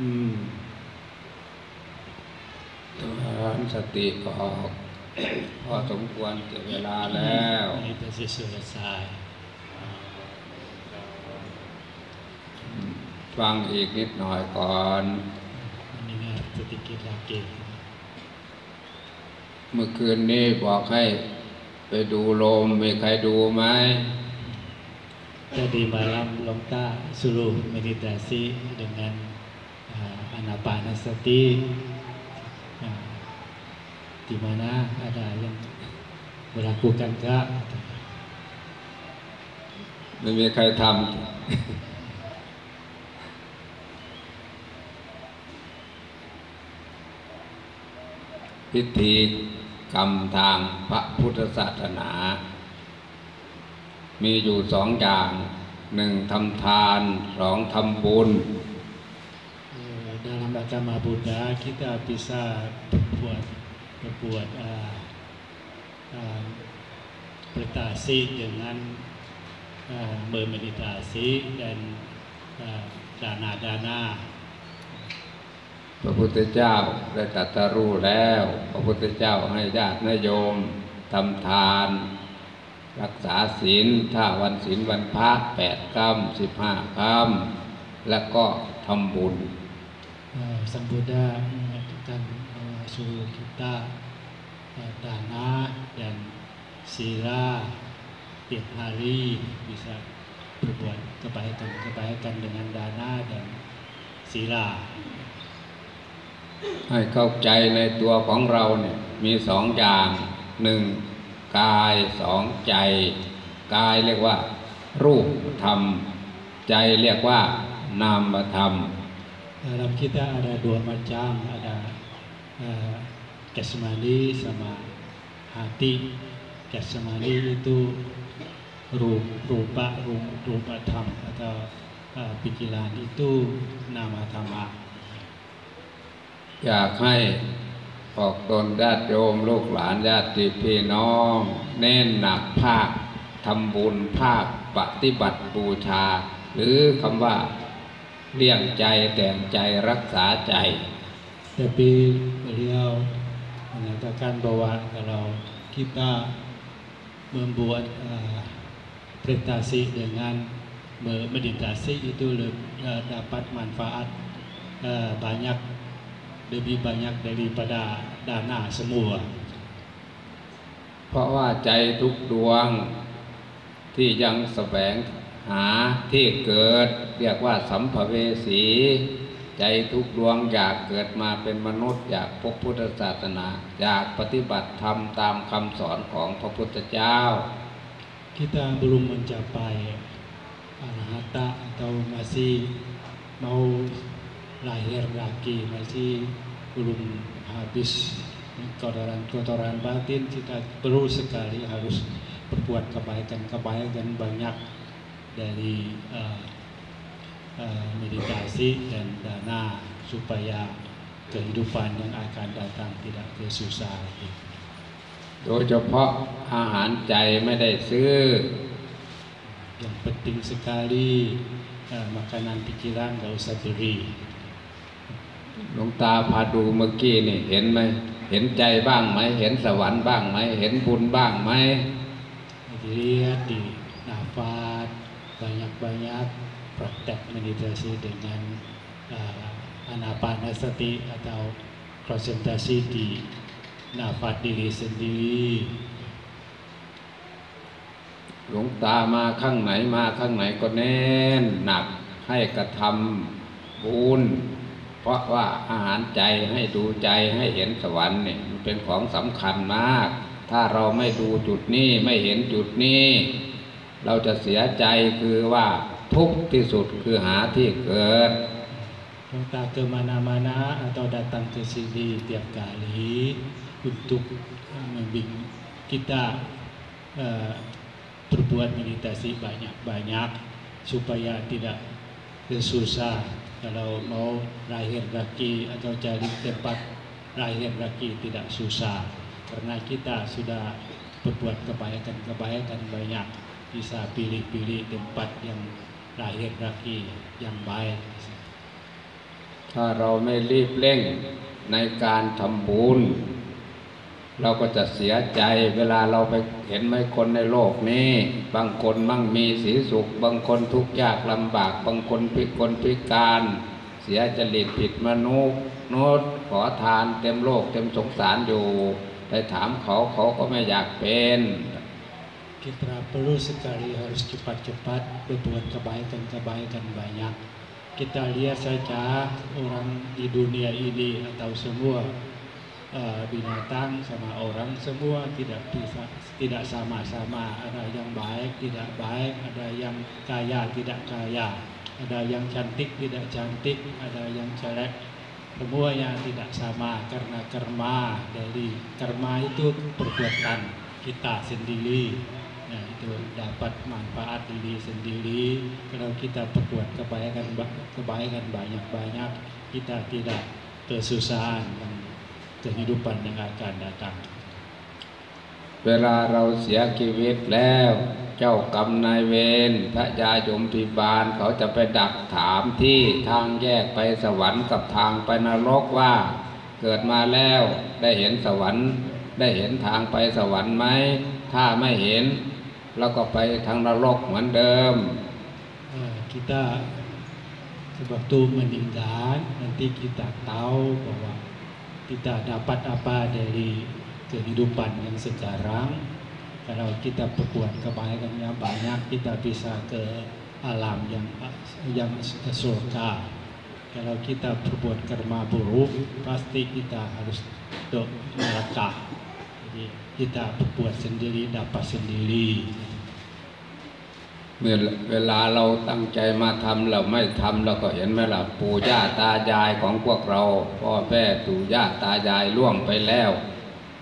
อืมทำสติออก พอสมควรเกิบเวลาแล้ว นี่เป็นสิสุรสาย ฟังอีกนิดหน่อยก่อนนี่นะสติกิลาเกเมื่อคืนนี้บอกให้ไปดูลมมีใครดูไหมจะดีมาล a m Longta suruh meditasi d e n อนาปานสติดีมานะอ d a yang เ e l a k u k a n k ไม่มีใครทำพิธีกรรมทางพระพุทธศาสนา มีอยู่สองอย่าง หนึ่งทำทานสองทำบุญอาตมาบุญนะคิดาปิซาปรวดปกวดประกาซี dengan uh, b e r m e d ม t a s i dan u น d านาดานา พระพุทธเจ้าได้ตรัสรู้แล้ว พระพุทธเจ้าให้ญาตินโยมทำทาน รักษาศีลถ้าวันศีลวันพระแปดคำสิบห้าคำแล้วก็ทำบุญสัมบูดาทุกท่านสุกิตาดานา dan Sila tiap hari bisa berbuat kebaikan-kebaikan dengan dana dan sila ให้เข้าใจในตัวของเราเนี่ยมีสองอย่างหนึ่งกายสองใจกายเรียกว่า รูปธรรม ใจเรียกว่า นามธรรม dalam kita ada dua macam ada k h jasmani sama hati k a s m a n i itu rupa rupa t a m atau uh, pikiran itu nama t a m a อยากให้พอกตนญาติโยมลูกหลานญาติพี่น้อง เน้นหนักภาคทำบุญภาคปฏิบัติบูชา หรือคำว่าเลี่ยงใจแต่งใจรักษาใจแต่ปีเดียวในตะการบวชเราคิดว่าเมื่อบวชปฏิทัสิ์ดังนั้นเมื่อปฏิทัสนอิทธิฤทธิ์ dapat manfaat banyak lebih b a n ิ a k daripada dana s e เพราะว่าใจทุกดวงที่ยังแสวงหาที่เกิดเรียกว่าสัมภเวสีใจทุกดวงอยากเกิดมาเป็นมนุษย์อยากพบพุทธศาสนา อยากปฏิบัติธรรมตามคำสอนของพระพุทธเจ้า kita belum mencapai anahata atau masih mau lahir lagi masih belum habis kotoran-kotoran batin kita perlu sekali harus berbuat kebaikan-kebaikan banyak dari uh, uh, meditasi dan dana supaya kehidupan yang akan datang tidak kesusah. โดยเฉพาะอาหาร ใจ ไม่ได้ซื้อ Yang penting sekali uh, makanan pikiran gak usah beli. หลวงตา พาดูเมื่อกี้นี่เห็นไหมเห็นใจ บ้างไหมเห็น สวรรค์บ้างไหมเห็น บุญ บ้างไหม Jadi lihat di nafas banyak praktek meditasi dengan uh, anapanasati atau konsentrasi di nafas diri sendiri หลวงตามาข้างไหนมาข้างไหนก็แน่น หนักให้กระทำบุญเพราะว่าอาหารใจ ให้ดูใจ ให้เห็นสวรรค์เนี่ยมันเป็นของสำคัญมาก ถ้าเราไม่ดูจุดนี้ไม่เห็นจุดนี้เราจะเสียใจคือว่าทุกข์ที่สุดคือหาที่เกิด kemana-mana atau datang ke sini tiap kali untuk membimbing kita berbuat meditasi banyak-banyak supaya tidak susah kalau mau lahir lagi atau cari tempat lahir lagi tidak susah karena kita sudah berbuat kebaikan-kebaikan banyak. bisa pilih-pilih tempat yang lahir lagi yang baik ถ้าเราไม่รีบเร่งในการทำบุญเราก็จะเสียใจ เวลาเราไปเห็นไหมคนในโลกนี้บางคนมั่งมีสีสุขบางคนทุกข์ยากลำบาก บางคนพิกลพิการ เสียจริตผิดมนุษย์โนดขอทาน เต็มโลก เต็มสงสารอยู่แต่ถามเขา เขาก็ไม่อยากเป็น kita perlu sekali harus cepat-cepat berbuat kebaikan-kebaikan banyak. Kita lihat saja orang di dunia ini atau semua eh, binatang sama orang semua tidak bisa tidak sama-sama ada yang baik tidak baik ada yang kaya tidak kaya ada yang cantik tidak cantik ada yang jelek semuanya tidak sama karena karma dari karma itu perbuatan kita sendiri Nah itu dapat manfaat diri sendiri. Kalau kita perbuat kebaikan kebaikan banyak-banyak, kita tidak kesusahan dan kehidupan yang akan datang. เวลาเราเสียชีวิตแล้วเจ้ากรรมนายเวรพระยาจมพิบาลเขาจะไปดักถามที่ทางแยกไปสวรรค์กับทางไปนรกว่าเกิดมาแล้วได้เห็นสวรรค์ได้เห็นทางไปสวรรค์ไหมถ้าไม่เห็นแล้วก็ไปทางนรกเหมือนเดิม kita sewaktu meninggal nanti kita tahu bahwa kita dapat apa dari kehidupan yang sekarang kalau kita berbuat kebaikan banyak kita bisa ke alam yang yang surga kalau kita berbuat karma buruk pasti kita harus neraka Jadi kita buat sendiri dapat sendiri. เมื่อเวลาเราตั้งใจมาทำเราไม่ทำเราก็เห็นไหมล่ะปู่ย่าตายายของพวกเรา พ่อแม่ปู่ย่าตายายล่วงไปแล้ว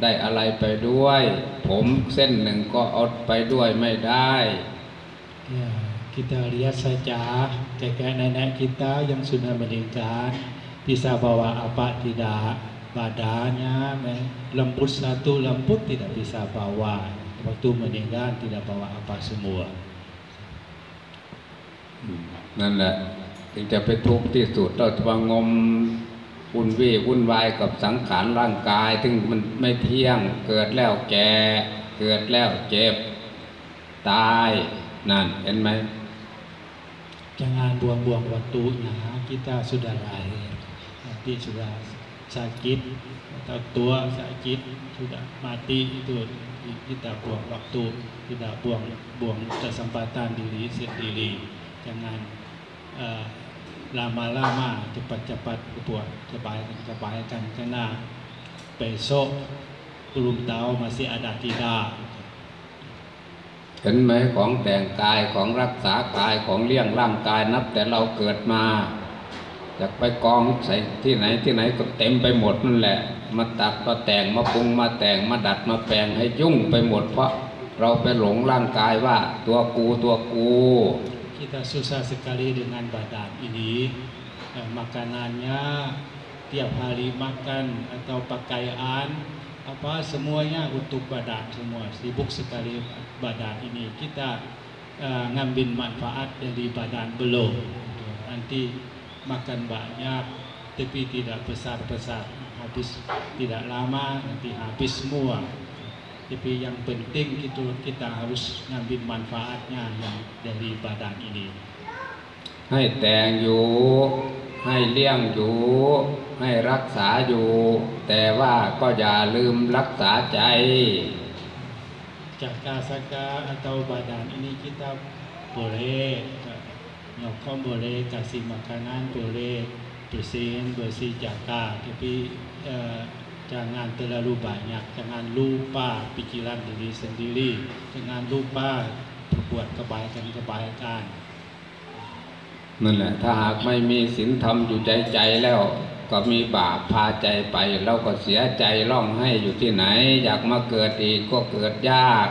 ได้อะไรไปด้วย ผมเส้นหนึ่งก็เอาไปด้วยไม่ได้ kita lihat saja kakek nenek kita yang sudah meninggal bisa bawa apa tidak badannya lembut satu lembut tidak bisa bawa waktu meninggal tidak bawa apa semua นั่นแหละถึงจะไปทุกข์ที่สุดเต้องงมวุ่นวี่วุ่นวายกับสังขารร่างกายถึงมันไม่เที่ยงเกิดแล้วแก่เกิดแล้วเจ็บตายนั่นเห็นไหมจะงานบวงบวงวัตถุนะ kita sudah lahir nanti s u sakit atau tua sakit sudah mati itu kita buang waktu kita buang buang kesempatan diri sendiri jangan uh, lama-lama cepat-cepat buat kebaikan-kebaikan karena besok belum tahu masih ada tidak เห็นไหมของแต่งกาย ของรักษากาย ของเลี้ยงร่างกาย นับแต่เราเกิดมาอยากไปกองใส่ที่ไหนที่ไหนก็เต็มไปหมดนั่นแหละ มาตัดมาแต่งมาปรุงมาแต่งมาดัดมาแปลงให้ยุ่งไปหมดเพราะเราไปหลงร่างกายว่าตัวกูตัวกู kita susah sekali dengan badan ini eh, makanannya tiap hari makan atau pakaian apa semuanya untuk badan semua sibuk sekali badan ini kita eh, ngambil manfaat dari badan belum nanti makan banyak tapi tidak besar-besar habis tidak lama nanti habis semua tapi yang penting itu kita harus ngambil manfaatnya yang dari badan ini Hai hai hai liang Tewa ya ให้เลี้ยงอยู่ raksa jai Jaga saka atau badan ini kita boleh eh, เราข้อมูลเลกสิมาการนั้นตัวเลขตัวเซนตัวซีจากตาทีพจากงานแต่ละรูบปแบบจากงานลูปป้าปิจิรันดิลิสันดิลีจากงานลูปป้าประกวดกระบายกันกระบายกันนั่นแหละถ้าหากไม่มีสินธรรม อยู่ใจใจแล้วก็มีบาปพาใจไปเราก็เสียใจร้องให้อยู่ที่ไหน อยากมาเกิดอีก ก็เกิดยาก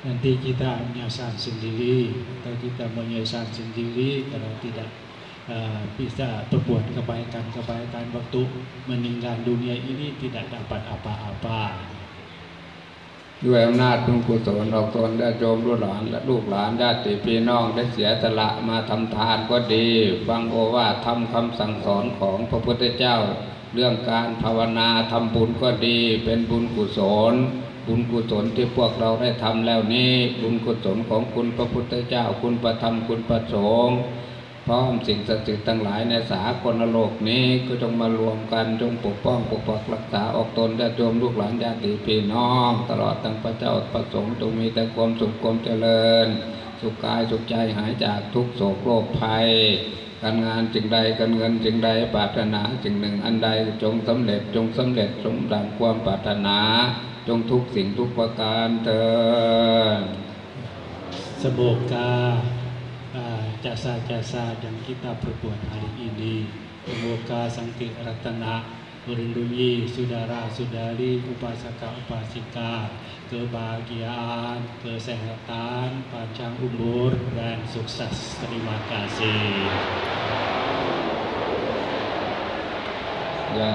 Nanti kita menyesal sendiri atau kita menyesal sendiri kalau tidak uh, bisa berbuat kebaikan-kebaikan waktu meninggal dunia ini tidak dapat apa-apa. ด้วยอำนาจบุญกุศลออกตนได้โยมรุ่นหลานและลูกหลานญาติพี่น้องได้เสียสละมาทำทานก็ดีฟังโอวาททำคำสั่งสอนของพระพุทธเจ้า เรื่องการภาวนาทำบุญก็ดี เป็นบุญกุศลบุญกุศลที่พวกเราได้ทำแล้วนี้บุญกุศลของคุณพระพุทธเจ้าคุณประธรรม คุณประสงค์พร้อมสิ่งศักดิ์สิทธิ์ทั้งหลายในสากลโลกนี้ก็จงมารวมกันจงปกป้องปกปักรักษาออกตนได้โยมลูกหลานญาติพี่น้องตลอดทั้งพระเจ้าประสงค์จงมีแต่ความสุขความเจริญ สุขกายสุขใจหายจากทุกโศกโรคภัย การงานจึงใดการเงินจึงใดปรารถนาจึงหนึ่งอันใดจงสำเร็จจงสำเร็จสมดังความปรารถนาจงทุกสิ่งทุกประการเถิด Semoga eh, jasa-jasa yang kita perbuat hari ini, semoga Sang Ratna melindungi saudara-saudari upasaka-upasika, kebahagiaan, kesehatan, panjang umur, dan sukses. Terima kasih. Ya.